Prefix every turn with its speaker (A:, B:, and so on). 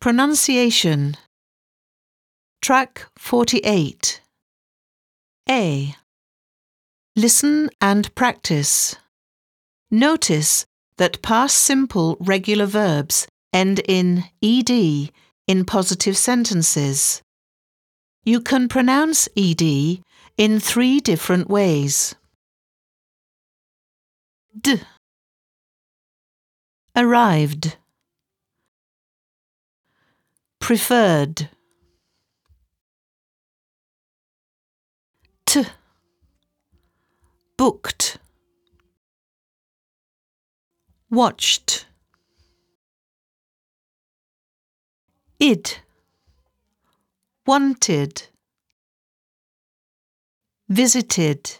A: Pronunciation Track 48 A. Listen and practice. Notice that past simple regular verbs end in ed in positive sentences. You can pronounce ed in three different ways. D. Arrived. Preferred. T. Booked. Watched. Id. Wanted. Visited.